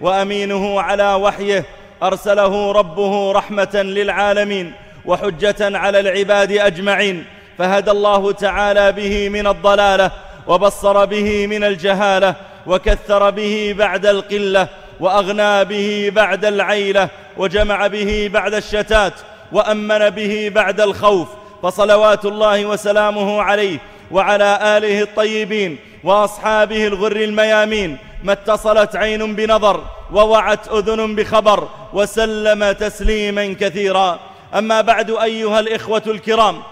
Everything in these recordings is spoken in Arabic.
وأمينه على وحيه أرسله ربه رحمة للعالمين وحجة على العباد أجمعين فهدى الله تعالى به من الضلالة وبصر به من الجهالة وكثر به بعد القلة وأغنى به بعد العيلة وجمع به بعد الشتات وأمن به بعد الخوف فصلوات الله وسلامه عليه وعلى آله الطيبين وأصحابه الغر الميامين ما اتصلت عين بنظر ووعت أذن بخبر وسلم تسليما كثيرا. أما بعد أيها الإخوة الكرام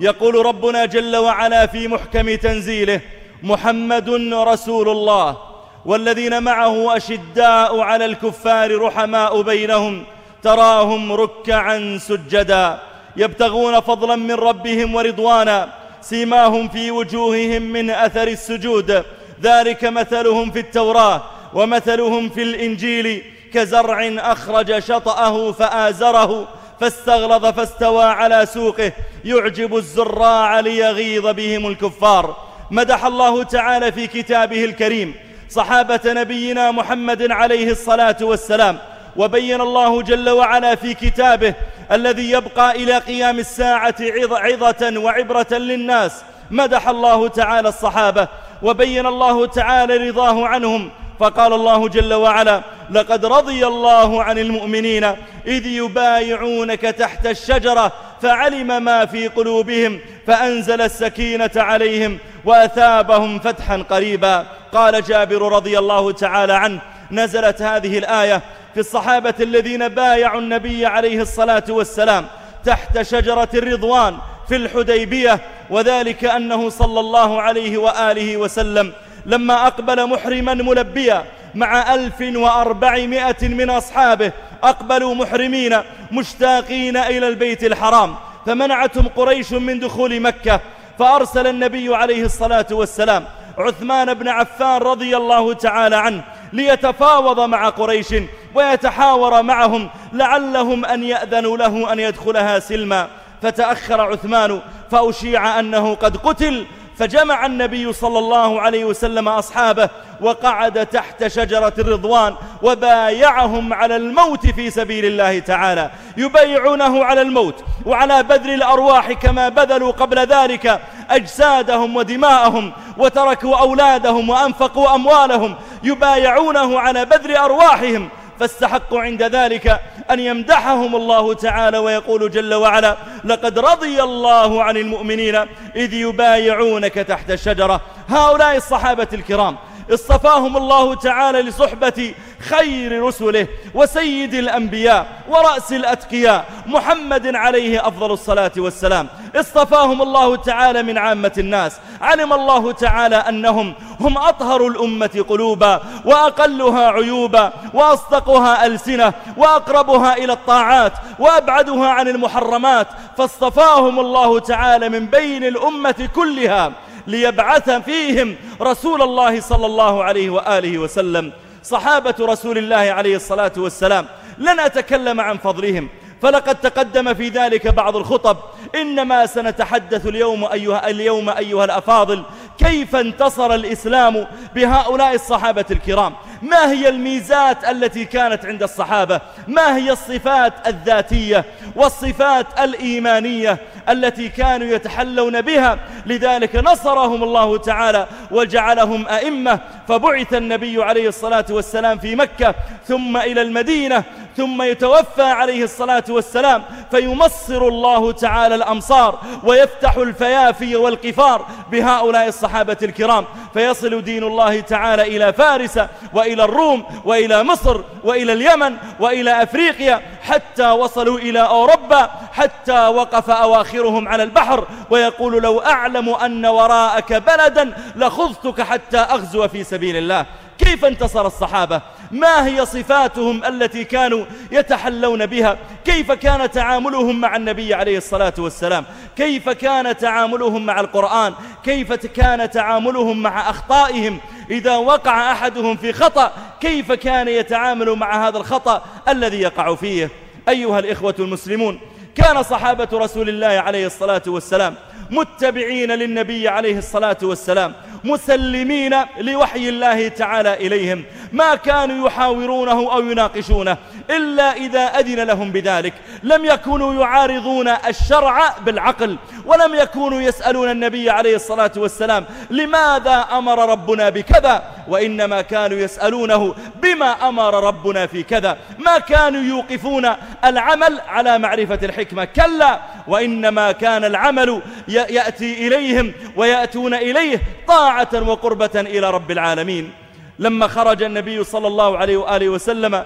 يقول ربنا جل وعلا في محكم تنزيله محمد رسول الله والذين معه أشداء على الكفار رحماء بينهم تراهم ركعا سجدا يبتغون فضلا من ربهم ورضوانا سيماهم في وجوههم من أثر السجود ذلك مثلهم في التوراة ومثلهم في الإنجيل كزرع أخرج شطأه فآزره فاستغلظ فاستوى على سوقه يعجب الزراع ليغيظ بهم الكفار. مدح الله تعالى في كتابه الكريم صحابة نبينا محمد عليه الصلاة والسلام وبين الله جل وعلا في كتابه الذي يبقى إلى قيام الساعة عظة وعبرة للناس. مدح الله تعالى الصحابة وبين الله تعالى رضاه عنهم. فقال الله جل وعلا لقد رضي الله عن المؤمنين إذ يبايعونك تحت الشجرة فعلم ما في قلوبهم فأنزل السكينة عليهم وأثابهم فتحا قريبا. قال جابر رضي الله تعالى عنه. نزلت هذه الآية في الصحابة الذين بايعوا النبي عليه الصلاة والسلام تحت شجرة الرضوان في الحديبية وذلك أنه صلى الله عليه وآله وسلم لما أقبل محرما ملبيا مع ألف وأربعمائة من أصحابه أقبلوا محرمين مشتاقين إلى البيت الحرام فمنعتهم قريش من دخول مكة فأرسل النبي عليه الصلاة والسلام عثمان بن عفان رضي الله تعالى عنه ليتفاوض مع قريش ويتحاور معهم لعلهم أن يأذنوا له أن يدخلها سلما. فتأخر عثمان فأشيع أنه قد قتل فجمع النبي صلى الله عليه وسلم أصحابه وقعد تحت شجرة الرضوان وبايعهم على الموت في سبيل الله تعالى. يبايعونه على الموت وعلى بذل الأرواح كما بذلوا قبل ذلك. أجسادهم ودماءهم وتركوا أولادهم وأنفقوا أموالهم. يبايعونه على بذل أرواحهم. فاستحقوا عند ذلك أن يمدحهم الله تعالى ويقول جل وعلا لقد رضي الله عن المؤمنين إذ يبايعونك تحت الشجرة. هؤلاء الصحابة الكرام اصطفاهم الله تعالى لصحبة خير رسله وسيد الأنبياء ورأس الأتقياء محمد عليه أفضل الصلاة والسلام. اصطفاهم الله تعالى من عامة الناس. علم الله تعالى أنهم هم أطهر الأمة قلوبا وأقلها عيوبا وأصدقها ألسنة وأقربها إلى الطاعات وأبعدها عن المحرمات. فاصطفاهم الله تعالى من بين الأمة كلها. ليبعث فيهم رسول الله صلى الله عليه وآله وسلم. صحابة رسول الله عليه الصلاة والسلام لن أتكلم عن فضلهم فلقد تقدم في ذلك بعض الخطب. إنما سنتحدث اليوم أيها, اليوم أيها الأفاضل كيف انتصر الإسلام بهؤلاء الصحابة الكرام؟ ما هي الميزات التي كانت عند الصحابة؟ ما هي الصفات الذاتية والصفات الإيمانية التي كانوا يتحلون بها؟ لذلك نصرهم الله تعالى وجعلهم أئمة. فبعث النبي عليه الصلاة والسلام في مكة ثم إلى المدينة ثم يتوفى عليه الصلاة والسلام فيمصر الله تعالى الأمصار ويفتح الفيافي والقفار بهؤلاء الصحابة الكرام. فيصل دين الله تعالى إلى فارس وإلى الروم وإلى مصر وإلى اليمن وإلى أفريقيا حتى وصلوا إلى أوروبا حتى وقف أواخرهم على البحر ويقول لو أعلم أن وراءك بلدا لخذتك حتى أغزو في سبيل الله. كيف انتصر الصحابة؟ ما هي صفاتهم التي كانوا يتحلون بها؟ كيف كان تعاملهم مع النبي عليه الصلاة والسلام؟ كيف كان تعاملهم مع القرآن؟ كيف كان تعاملهم مع أخطائهم؟ إذا وقع أحدهم في خطأ كيف كان يتعامل مع هذا الخطأ الذي يقع فيه؟ أيها الإخوة المسلمون كان صحابة رسول الله عليه الصلاة والسلام متبعين للنبي عليه الصلاة والسلام مسلمين لوحي الله تعالى إليهم. ما كانوا يحاورونه أو يناقشونه. إلا إذا أذن لهم بذلك. لم يكونوا يعارضون الشرع بالعقل ولم يكونوا يسألون النبي عليه الصلاة والسلام لماذا أمر ربنا بكذا وإنما كانوا يسألونه بما أمر ربنا في كذا. ما كانوا يوقفون العمل على معرفة الحكمة. كلا وإنما كان العمل يأتي إليهم ويأتون إليه طاعة وقربة إلى رب العالمين. لما خرج النبي صلى الله عليه وآله وسلم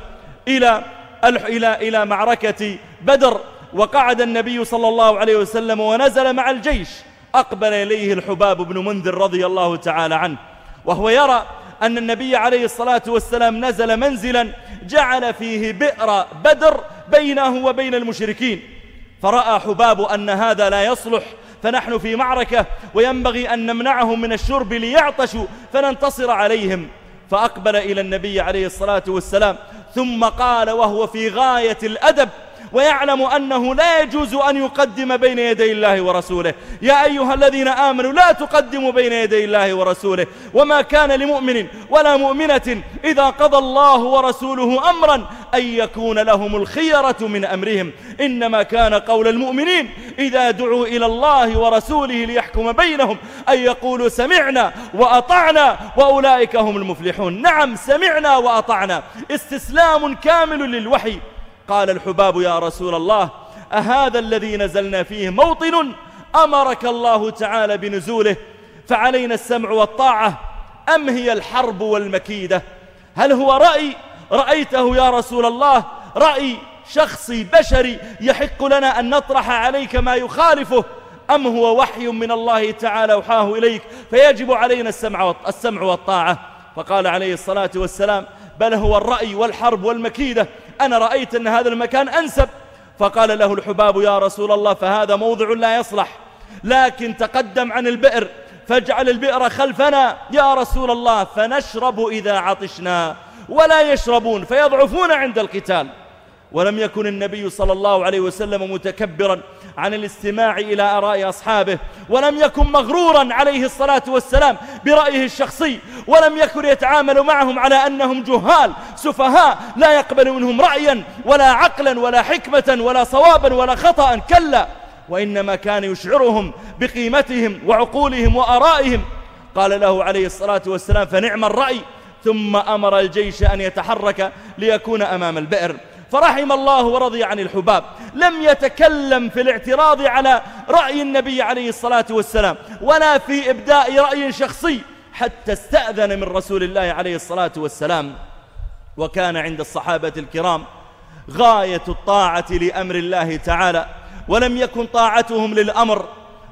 إلى إلى إلى معركة بدر وقعد النبي صلى الله عليه وسلم ونزل مع الجيش. أقبل إليه الحباب بن منذر رضي الله تعالى عنه. وهو يرى أن النبي عليه الصلاة والسلام نزل منزلا جعل فيه بئر بدر بينه وبين المشركين. فرأى حباب أن هذا لا يصلح فنحن في معركة وينبغي أن نمنعهم من الشرب ليعطشوا فننتصر عليهم. فأقبل إلى النبي عليه الصلاة والسلام ثم قال وهو في غاية الأدب ويعلم أنه لا يجوز أن يقدم بين يدي الله ورسوله. يا أيها الذين آمنوا لا تقدموا بين يدي الله ورسوله. وما كان لمؤمن ولا مؤمنة إذا قضى الله ورسوله أمرا أن يكون لهم الخيرة من أمرهم. إنما كان قول المؤمنين إذا دعوا إلى الله ورسوله ليحكم بينهم أن يقولوا سمعنا وأطعنا وأولئك هم المفلحون. نعم سمعنا وأطعنا. استسلام كامل للوحي. قال الحباب يا رسول الله أهذا الذي نزلنا فيه موطن أمرك الله تعالى بنزوله فعلينا السمع والطاعة أم هي الحرب والمكيدة؟ هل هو رأي؟ رأيته يا رسول الله رأي شخصي بشري يحق لنا أن نطرح عليك ما يخالفه أم هو وحي من الله تعالى وحاه إليك؟ فيجب علينا السمع والطاعة. فقال عليه الصلاة والسلام بل هو الرأي والحرب والمكيدة. أنا رأيت أن هذا المكان أنسب. فقال له الحباب يا رسول الله فهذا موضع لا يصلح. لكن تقدم عن البئر فاجعل البئر خلفنا يا رسول الله فنشرب إذا عطشنا. ولا يشربون فيضعفون عند القتال. ولم يكن النبي صلى الله عليه وسلم متكبرا عن الاستماع إلى آراء أصحابه ولم يكن مغرورا عليه الصلاة والسلام برأيه الشخصي ولم يكن يتعامل معهم على أنهم جهال سفهاء لا يقبل منهم رأيا ولا عقلا ولا حكمة ولا صوابا ولا خطأ كلا وإنما كان يشعرهم بقيمتهم وعقولهم وأرائهم. قال له عليه الصلاة والسلام فنعم الرأي. ثم أمر الجيش أن يتحرك ليكون أمام البئر. فرحم الله ورضي عن الحباب. لم يتكلم في الاعتراض على رأي النبي عليه الصلاة والسلام ولا في إبداء رأي شخصي حتى استأذن من رسول الله عليه الصلاة والسلام وكان عند الصحابة الكرام غاية الطاعة لأمر الله تعالى ولم يكن طاعتهم للأمر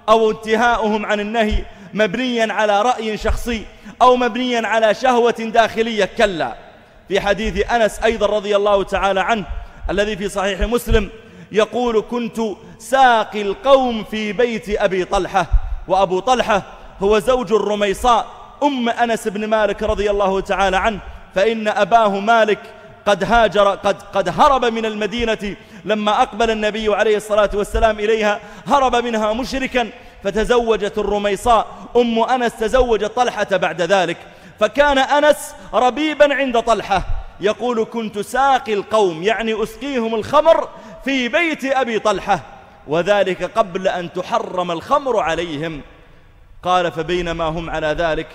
أو انتهاؤهم عن النهي مبنيا على رأي شخصي أو مبنيا على شهوة داخلية كلا. في حديث أنس أيضا رضي الله تعالى عنه الذي في صحيح مسلم يقول كنت ساقي القوم في بيت أبي طلحة وأبو طلحة هو زوج الرميصاء أم أنس بن مالك رضي الله تعالى عنه فإن أباه مالك قد هاجر قد, قد هرب من المدينة لما أقبل النبي عليه الصلاة والسلام إليها هرب منها مشركا فتزوجت الرميصاء أم أنس تزوجت طلحة بعد ذلك. فكان أنس ربيبا عند طلحة يقول كنت ساقي القوم يعني أسقيهم الخمر في بيت أبي طلحة وذلك قبل أن تحرم الخمر عليهم. قال فبينما هم على ذلك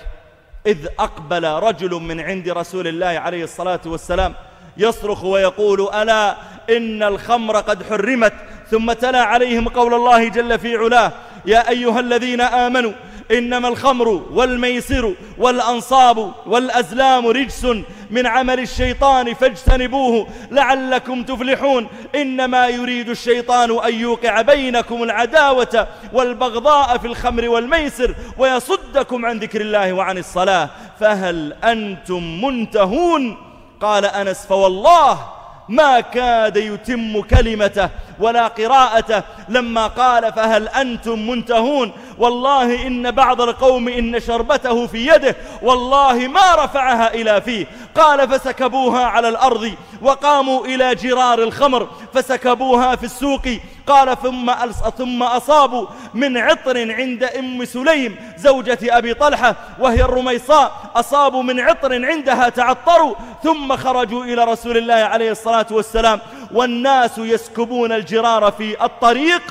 إذ أقبل رجل من عند رسول الله عليه الصلاة والسلام يصرخ ويقول ألا إن الخمر قد حرمت؟ ثم تلا عليهم قول الله جل في علاه يا أيها الذين آمنوا إنما الخمر والميسر والأنصاب والأزلام رجس من عمل الشيطان فاجتنبوه لعلكم تفلحون. إنما يريد الشيطان أن يوقع بينكم العداوة والبغضاء في الخمر والميسر ويصدكم عن ذكر الله وعن الصلاة. فهل أنتم منتهون؟ قال أنس فوالله ما كاد يتم كلمته ولا قراءته لما قال فهل أنتم منتهون؟ والله إن بعض القوم إن شربته في يده والله ما رفعها إلى فيه. قال فسكبوها على الأرض وقاموا إلى جرار الخمر. فسكبوها في السوق. قال ثم ثم أصابوا من عطر عند أم سليم زوجة أبي طلحة وهي الرميصاء. أصابوا من عطر عندها تعطروا ثم خرجوا إلى رسول الله عليه الصلاة والسلام. والناس يسكبون الجرار في الطريق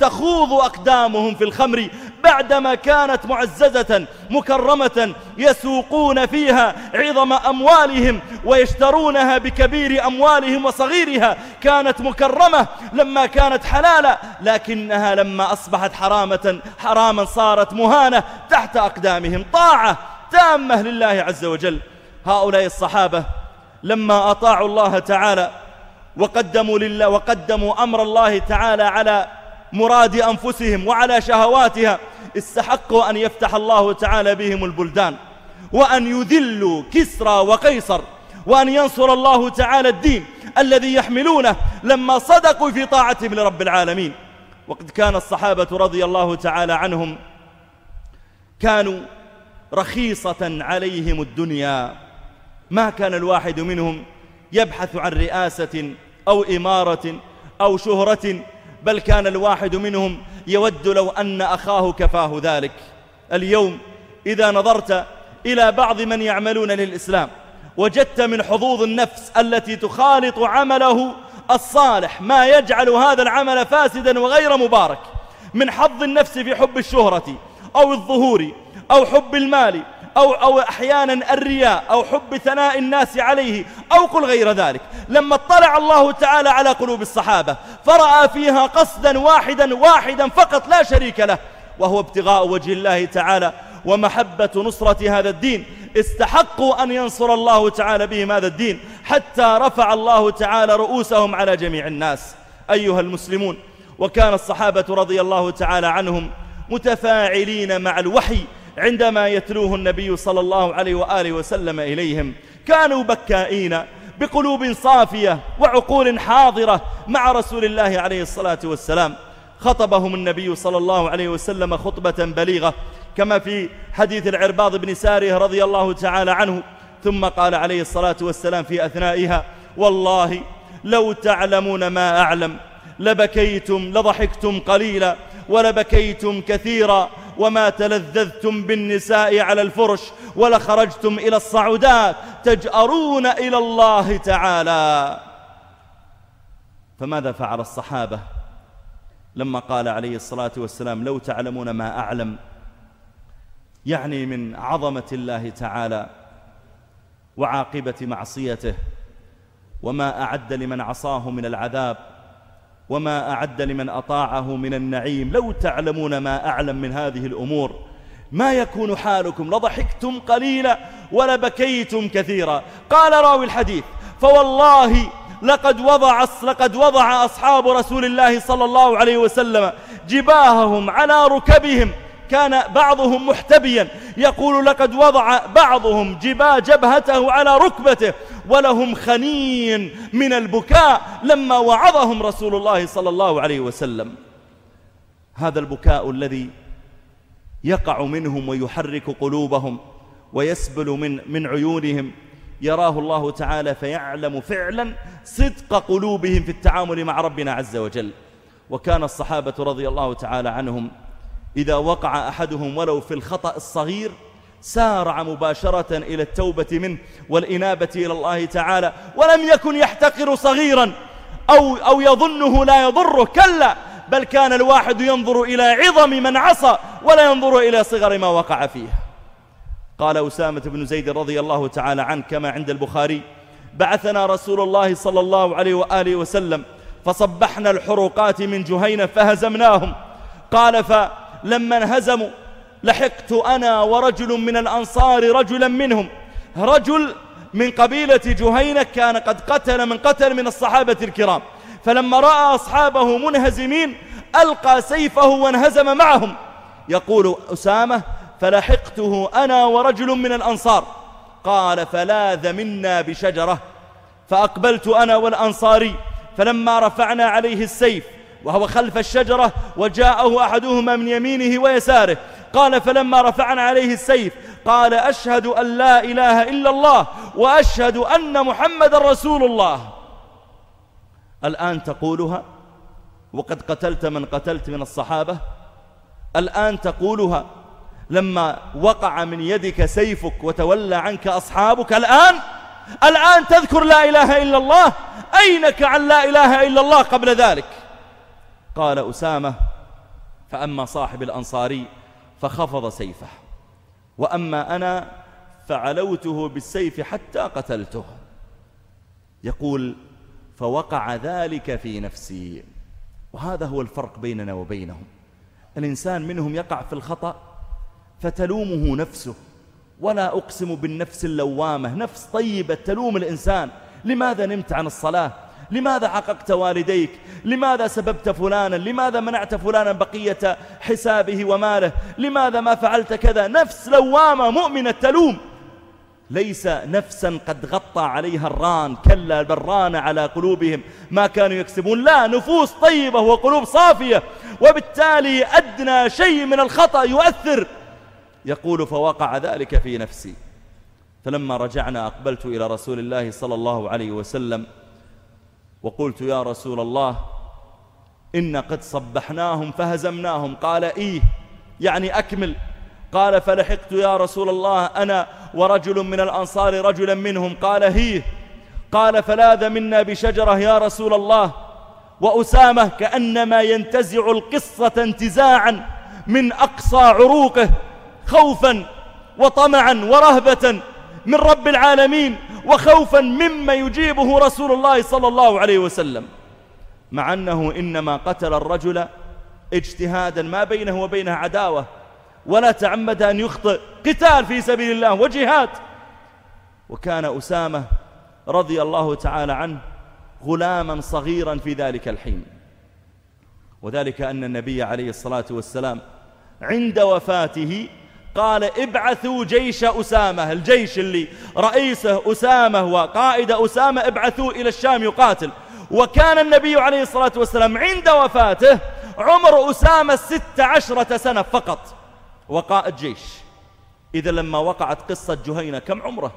تخوض أقدامهم في الخمر. بعدما كانت معززة مكرمة يسوقون فيها عظم أموالهم ويشترونها بكبير أموالهم وصغيرها. كانت مكرمة لما كانت حلالة لكنها لما أصبحت حرامة حراما صارت مهانة تحت أقدامهم. طاعة تامة لله عز وجل. هؤلاء الصحابة لما أطاعوا الله تعالى وقدموا لله وقدموا أمر الله تعالى على مراد أنفسهم وعلى شهواتها استحقوا أن يفتح الله تعالى بهم البلدان وأن يذلوا كسرى وقيصر وأن ينصر الله تعالى الدين الذي يحملونه لما صدقوا في طاعتهم لرب العالمين. وقد كان الصحابة رضي الله تعالى عنهم كانوا رخيصة عليهم الدنيا. ما كان الواحد منهم يبحث عن رئاسة أو إمارة أو شهرة بل كان الواحد منهم يود لو أن أخاه كفاه ذلك. اليوم إذا نظرت إلى بعض من يعملون للإسلام وجدت من حظوظ النفس التي تخالط عمله الصالح ما يجعل هذا العمل فاسدا وغير مبارك من حظ النفس في حب الشهرة أو الظهور أو حب المال أو, أو أحيانا الرياء أو حب ثناء الناس عليه أو قل غير ذلك. لما اطلع الله تعالى على قلوب الصحابة فرأى فيها قصدا واحدا واحدا فقط لا شريك له وهو ابتغاء وجه الله تعالى ومحبة نصرة هذا الدين. استحقوا أن ينصر الله تعالى بهم هذا الدين حتى رفع الله تعالى رؤوسهم على جميع الناس. أيها المسلمون وكان الصحابة رضي الله تعالى عنهم متفاعلين مع الوحي عندما يتلوه النبي صلى الله عليه وآله وسلم إليهم كانوا بكائين بقلوب صافية وعقول حاضرة مع رسول الله عليه الصلاة والسلام. خطبهم النبي صلى الله عليه وسلم خطبة بليغة كما في حديث العرباض بن ساره رضي الله تعالى عنه. ثم قال عليه الصلاة والسلام في أثنائها والله لو تعلمون ما أعلم لبكيتم لضحكتم قليلا ولبكيتم كثيرا وما تلذذتم بالنساء على الفرش ولخرجتم إلى الصعودات تجأرون إلى الله تعالى. فماذا فعل الصحابة لما قال عليه الصلاة والسلام لو تعلمون ما أعلم؟ يعني من عظمة الله تعالى وعاقبة معصيته وما أعد لمن عصاه من العذاب وما أعد لمن أطاعه من النعيم. لو تعلمون ما أعلم من هذه الأمور. ما يكون حالكم؟ لضحكتم قليلا ولبكيتم كثيرا. قال راوي الحديث فوالله لقد وضع لقد وضع أصحاب رسول الله صلى الله عليه وسلم جباههم على ركبهم. كان بعضهم محتبيا. يقول لقد وضع بعضهم جبا جبهته على ركبته. ولهم خنين من البكاء لما وعظهم رسول الله صلى الله عليه وسلم. هذا البكاء الذي يقع منهم ويحرك قلوبهم ويسبل من, من عيونهم يراه الله تعالى فيعلم فعلا صدق قلوبهم في التعامل مع ربنا عز وجل. وكان الصحابة رضي الله تعالى عنهم إذا وقع أحدهم ولو في الخطأ الصغير سارع مباشرة إلى التوبة منه والإنابة إلى الله تعالى ولم يكن يحتقر صغيرا أو, أو يظنه لا يضره كلا بل كان الواحد ينظر إلى عظم من عصى ولا ينظر إلى صغر ما وقع فيه. قال أسامة بن زيد رضي الله تعالى عنه كما عند البخاري بعثنا رسول الله صلى الله عليه وآله وسلم فصبحنا الحروقات من جهينة فهزمناهم. قال فلما انهزموا لحقت أنا ورجل من الأنصار رجلا منهم. رجل من قبيلة جهينة كان قد قتل من قتل من الصحابة الكرام. فلما رأى أصحابه منهزمين ألقى سيفه وانهزم معهم. يقول أسامة فلحقته أنا ورجل من الأنصار. قال فلاذ منا بشجرة. فأقبلت أنا والأنصاري. فلما رفعنا عليه السيف وهو خلف الشجرة وجاءه أحدهما من يمينه ويساره. قال فلما رفعنا عليه السيف قال أشهد أن لا إله إلا الله وأشهد أن محمد رسول الله. الآن تقولها وقد قتلت من قتلت من الصحابة. الآن تقولها لما وقع من يدك سيفك وتولى عنك أصحابك الآن الآن تذكر لا إله إلا الله أينك عن لا إله إلا الله قبل ذلك؟ قال أسامة فأما صاحب الأنصاري فخفض سيفه. وأما أنا فعلوته بالسيف حتى قتلته. يقول فوقع ذلك في نفسي. وهذا هو الفرق بيننا وبينهم. الإنسان منهم يقع في الخطأ فتلومه نفسه. ولا أقسم بالنفس اللوامة نفس طيبة تلوم الإنسان. لماذا نمت عن الصلاة؟ لماذا حققت والديك؟ لماذا سببت فلانا؟ لماذا منعت فلانا بقية حسابه وماله؟ لماذا ما فعلت كذا؟ نفس لوامة مؤمنة تلوم. ليس نفسا قد غطى عليها الران كلا البران على قلوبهم. ما كانوا يكسبون. لا نفوس طيبة وقلوب صافية. وبالتالي أدنى شيء من الخطأ يؤثر. يقول فوقع ذلك في نفسي. فلما رجعنا أقبلت إلى رسول الله صلى الله عليه وسلم. وقلت يا رسول الله إن قد صبحناهم فهزمناهم. قال إيه؟ يعني أكمل. قال فلحقت يا رسول الله أنا ورجل من الأنصار رجلا منهم. قال هي. قال فلاذ منا بشجرة يا رسول الله. وأسامة كأنما ينتزع القصة انتزاعا من أقصى عروقه خوفا وطمعا ورهبة من رب العالمين. وخوفا مما يجيبه رسول الله صلى الله عليه وسلم مع أنه إنما قتل الرجل اجتهادا ما بينه وبينه عداوة ولا تعمد أن يخطئ قتال في سبيل الله وجهاد. وكان أسامة رضي الله تعالى عنه غلاما صغيرا في ذلك الحين. وذلك أن النبي عليه الصلاة والسلام عند وفاته قال ابعثوا جيش أسامة الجيش اللي رئيسه أسامة وقائد أسامة ابعثوا إلى الشام يقاتل. وكان النبي عليه الصلاة والسلام عند وفاته عمر أسامة ست عشرة سنة فقط وقائد جيش إذا لما وقعت قصة جهينة كم عمره؟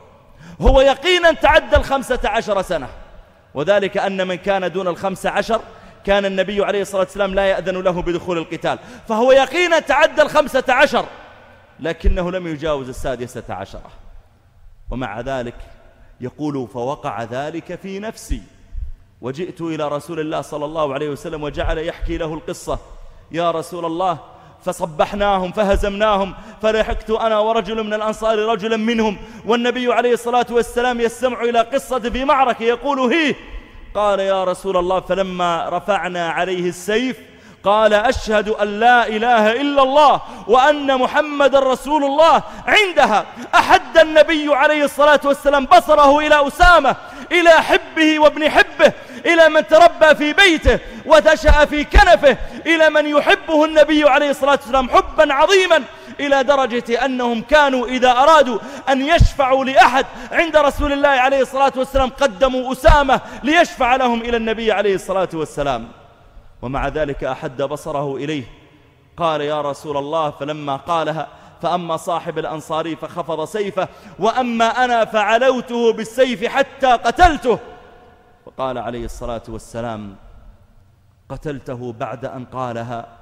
هو يقينا تعدى الخمسة عشر سنة. وذلك أن من كان دون الخمسة عشر كان النبي عليه الصلاة والسلام لا يأذن له بدخول القتال. فهو يقينا تعدى الخمسة عشر. لكنه لم يجاوز السادسة عشرة. ومع ذلك يقول فوقع ذلك في نفسي. وجئت إلى رسول الله صلى الله عليه وسلم وجعل يحكي له القصة. يا رسول الله فصبحناهم فهزمناهم فلحقت أنا ورجل من الأنصار رجلا منهم. والنبي عليه الصلاة والسلام يستمع إلى قصة في معركة يقول هي. قال يا رسول الله فلما رفعنا عليه السيف قال أشهد أن لا إله إلا الله وأن محمد رسول الله. عندها أحد النبي عليه الصلاة والسلام بصره إلى أسامة إلى حبه وابن حبه إلى من تربى في بيته وتشأ في كنفه إلى من يحبه النبي عليه الصلاة والسلام حبا عظيما إلى درجة أنهم كانوا إذا أرادوا أن يشفعوا لأحد عند رسول الله عليه الصلاة والسلام قدموا أسامة ليشفع لهم إلى النبي عليه الصلاة والسلام. ومع ذلك أحد بصره إليه. قال يا رسول الله. فلما قالها فأما صاحب الأنصاري فخفض سيفه وأما أنا فعلوته بالسيف حتى قتلته. فقال عليه الصلاة والسلام قتلته بعد أن قالها.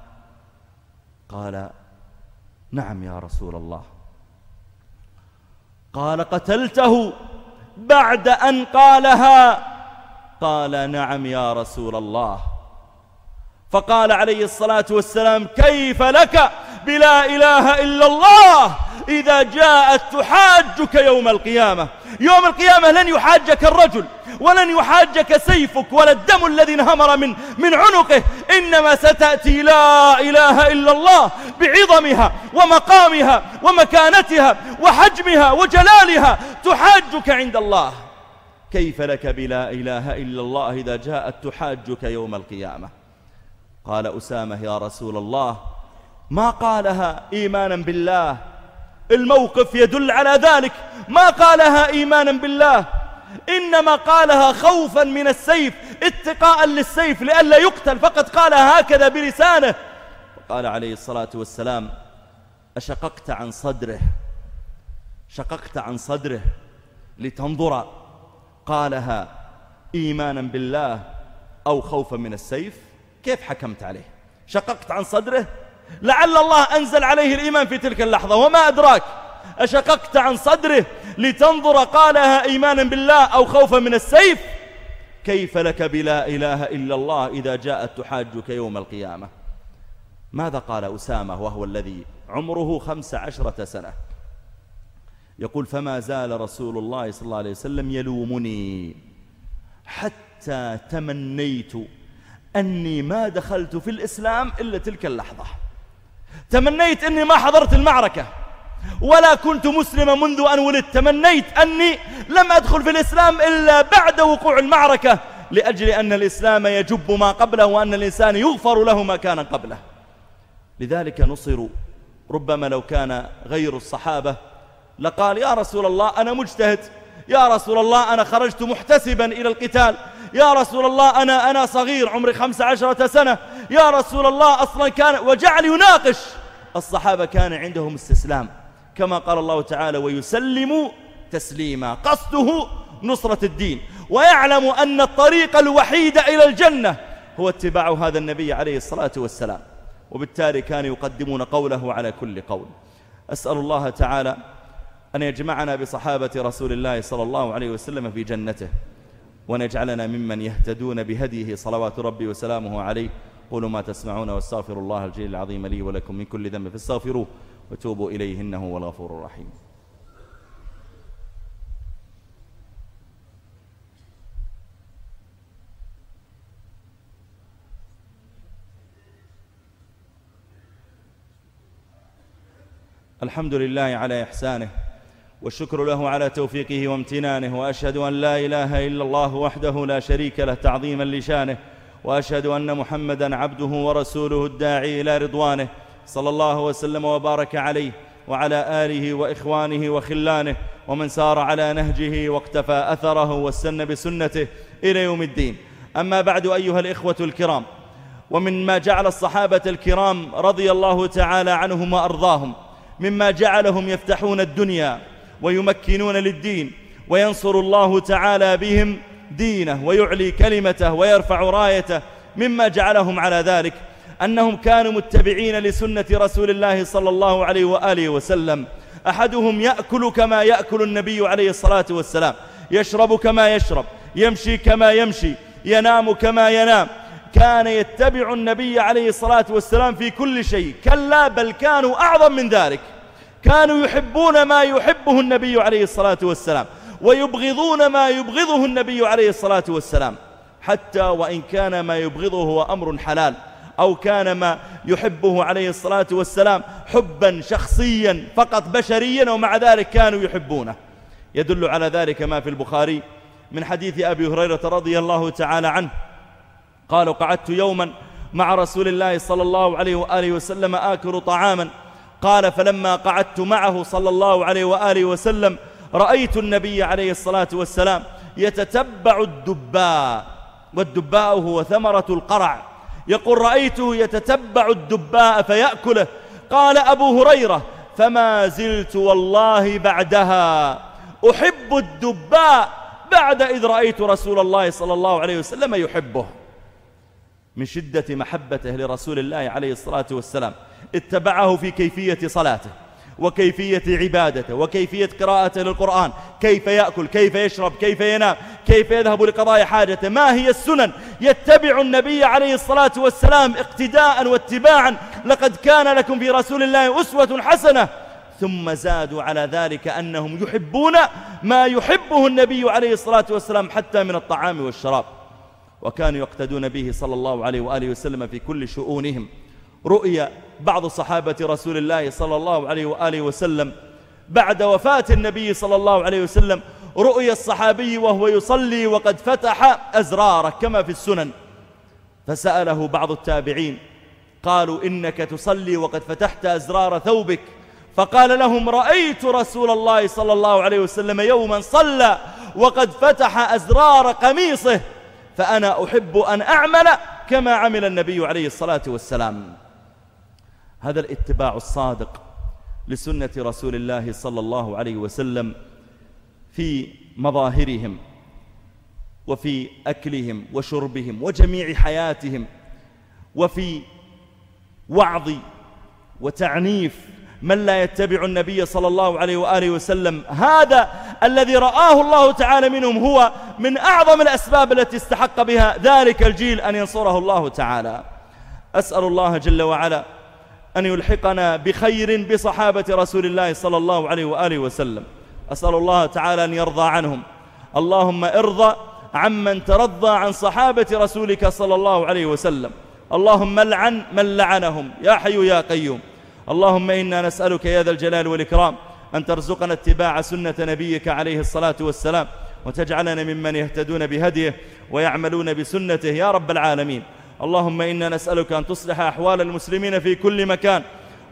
قال نعم يا رسول الله. قال قتلته بعد أن قالها. قال نعم يا رسول الله. فقال عليه الصلاة والسلام كيف لك؟ بلا إله إلا الله إذا جاءت تحاجك يوم القيامة. يوم القيامة لن يحاجك الرجل ولن يحاجك سيفك ولا الدم الذي انهمر من, من عنقه. إنما ستأتي لا إله إلا الله بعظمها ومقامها ومكانتها وحجمها وجلالها. تحاجك عند الله. كيف لك بلا إله إلا الله إذا جاءت تحاجك يوم القيامة؟ قال أسامة يا رسول الله ما قالها إيمانا بالله؟ الموقف يدل على ذلك. ما قالها إيمانا بالله؟ إنما قالها خوفا من السيف اتقاء للسيف لئلا يقتل فقد قالها هكذا بلسانه. قال عليه الصلاة والسلام أشققت عن صدره شققت عن صدره لتنظر قالها إيمانا بالله أو خوفا من السيف؟ كيف حكمت عليه؟ شققت عن صدره؟ لعل الله أنزل عليه الإيمان في تلك اللحظة وما أدراك؟ أشققت عن صدره لتنظر قالها إيمانا بالله أو خوفا من السيف؟ كيف لك بلا إله إلا الله إذا جاءت تحاجك يوم القيامة؟ ماذا قال أسامة وهو الذي عمره خمس عشرة سنة؟ يقول فما زال رسول الله صلى الله عليه وسلم يلومني حتى تمنيت أني ما دخلت في الإسلام إلا تلك اللحظة. تمنيت أني ما حضرت المعركة ولا كنت مسلما منذ أن ولدت. تمنيت أني لم أدخل في الإسلام إلا بعد وقوع المعركة لأجل أن الإسلام يجب ما قبله وأن الإنسان يغفر له ما كان قبله. لذلك نصروا ربما لو كان غير الصحابة لقال يا رسول الله أنا مجتهد. يا رسول الله أنا خرجت محتسبا إلى القتال. يا رسول الله أنا, أنا صغير عمري خمس عشرة سنة. يا رسول الله أصلا كان وجعل يناقش. الصحابة كان عندهم استسلام. كما قال الله تعالى ويسلم تسليما. قصده نصرة الدين. ويعلم أن الطريق الوحيد إلى الجنة هو اتباع هذا النبي عليه الصلاة والسلام. وبالتالي كانوا يقدمون قوله على كل قول. أسأل الله تعالى أن يجمعنا بصحابة رسول الله صلى الله عليه وسلم في جنته. وأن يجعلنا ممن يهتدون بهديه صلوات ربي وسلامه عليه. قولوا ما تسمعون واستغفر الله الجليل العظيم لي ولكم من كل ذنب فاستغفروه وتوبوا إليه إنه هو الغفور الرحيم. الحمد لله على إحسانه والشكر له على توفيقه وامتنانه وأشهد أن لا إله إلا الله وحده لا شريك له تعظيما لشانه وأشهد أن محمدا عبده ورسوله الداعي إلى رضوانه صلى الله وسلم وبارك عليه وعلى آله وإخوانه وخلانه ومن سار على نهجه واقتفى أثره واستنى بسنته إلى يوم الدين. أما بعد أيها الإخوة الكرام ومن ما جعل الصحابة الكرام رضي الله تعالى عنهم وأرضاهم مما جعلهم يفتحون الدنيا ويمكنون للدين وينصر الله تعالى بهم دينه ويعلي كلمته ويرفع رايته مما جعلهم على ذلك. أنهم كانوا متبعين لسنة رسول الله صلى الله عليه وآله وسلم. أحدهم يأكل كما يأكل النبي عليه الصلاة والسلام. يشرب كما يشرب يمشي كما يمشي ينام كما ينام. كان يتبع النبي عليه الصلاة والسلام في كل شيء كلا بل كانوا أعظم من ذلك. كانوا يحبون ما يحبه النبي عليه الصلاة والسلام ويبغضون ما يبغضه النبي عليه الصلاة والسلام. حتى وإن كان ما يبغضه هو أمر حلال أو كان ما يحبه عليه الصلاة والسلام حبا شخصيا فقط بشريا ومع ذلك كانوا يحبونه. يدل على ذلك ما في البخاري من حديث أبي هريرة رضي الله تعالى عنه. قال قعدت يوما مع رسول الله صلى الله عليه وآله وسلم آكل طعاما قال فلما قعدت معه صلى الله عليه وآله وسلم رأيت النبي عليه الصلاة والسلام يتتبع الدباء والدباء هو ثمرة القرع. يقول رأيته يتتبع الدباء فيأكله. قال أبو هريرة فما زلت والله بعدها. أحب الدباء بعد إذ رأيت رسول الله صلى الله عليه وسلم يحبه. من شدة محبته لرسول الله عليه الصلاة والسلام. اتبعه في كيفية صلاته وكيفية عبادته وكيفية قراءته للقرآن. كيف يأكل كيف يشرب كيف ينام كيف يذهب لقضاء حاجته. ما هي السنن؟ يتبع النبي عليه الصلاة والسلام اقتداء واتباعا. لقد كان لكم في رسول الله أسوة حسنة. ثم زادوا على ذلك أنهم يحبون ما يحبه النبي عليه الصلاة والسلام حتى من الطعام والشراب. وكانوا يقتدون به صلى الله عليه وآله وسلم في كل شؤونهم. رؤيا بعض صحابة رسول الله صلى الله عليه وآله وسلم بعد وفاة النبي صلى الله عليه وسلم. رؤيا الصحابي وهو يصلي وقد فتح أزراره كما في السنن. فسأله بعض التابعين قالوا إنك تصلي وقد فتحت أزرار ثوبك. فقال لهم رأيت رسول الله صلى الله عليه وسلم يوما صلى وقد فتح أزرار قميصه. فأنا أحب أن أعمل كما عمل النبي عليه الصلاة والسلام. هذا الاتباع الصادق لسنة رسول الله صلى الله عليه وسلم في مظاهرهم وفي أكلهم وشربهم وجميع حياتهم وفي وعظ وتعنيف من لا يتبع النبي صلى الله عليه وآله وسلم. هذا الذي رآه الله تعالى منهم هو من أعظم الأسباب التي استحق بها ذلك الجيل أن ينصره الله تعالى. أسأل الله جل وعلا أن يلحقنا بخير بصحابة رسول الله صلى الله عليه وآله وسلم. أسأل الله تعالى أن يرضى عنهم. اللهم ارضى عمن ترضى عن صحابة رسولك صلى الله عليه وسلم. اللهم لعن من لعنهم. يا حي يا قيوم. اللهم إنا نسألك يا ذا الجلال والإكرام أن ترزقنا اتباع سنة نبيك عليه الصلاة والسلام وتجعلنا ممن يهتدون بهديه ويعملون بسنته يا رب العالمين. اللهم إنا نسألك أن تصلح أحوال المسلمين في كل مكان.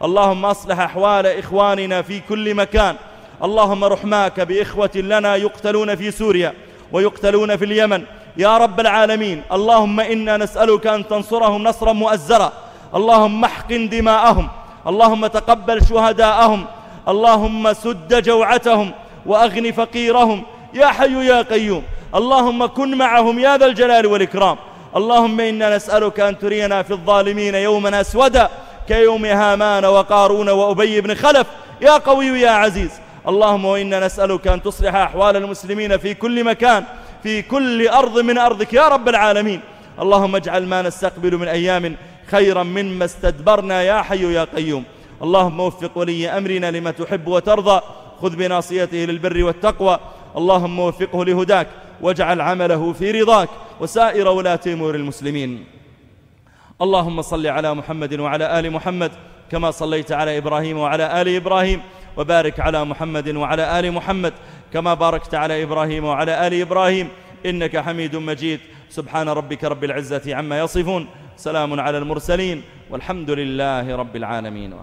اللهم أصلح أحوال إخواننا في كل مكان. اللهم رحماك بإخوة لنا يقتلون في سوريا ويقتلون في اليمن. يا رب العالمين اللهم إنا نسألك أن تنصرهم نصرا مؤزرا. اللهم احقن دماءهم. اللهم تقبل شهداءهم. اللهم سد جوعتهم وأغن فقيرهم. يا حي يا قيوم. اللهم كن معهم يا ذا الجلال والإكرام. اللهم إنا نسألك أن ترينا في الظالمين يوما أسودا كيوم هامان وقارون وأبي بن خلف. يا قوي يا عزيز. اللهم وإنا نسألك أن تصلح أحوال المسلمين في كل مكان في كل أرض من أرضك يا رب العالمين. اللهم اجعل ما نستقبل من أيام خيرا مما استدبرنا يا حي يا قيوم. اللهم وفق ولي أمرنا لما تحب وترضى. خذ بناصيته للبر والتقوى. اللهم وفقه لهداك. واجعل عمله في رضاك. وسائر ولاة أمور المسلمين. اللهم صل على محمد وعلى آل محمد كما صليت على إبراهيم وعلى آل إبراهيم. وبارك على محمد وعلى آل محمد كما باركت على إبراهيم وعلى آل إبراهيم. إنك حميد مجيد. سبحان ربك رب العزة عما يصفون. سلام على المرسلين والحمد لله رب العالمين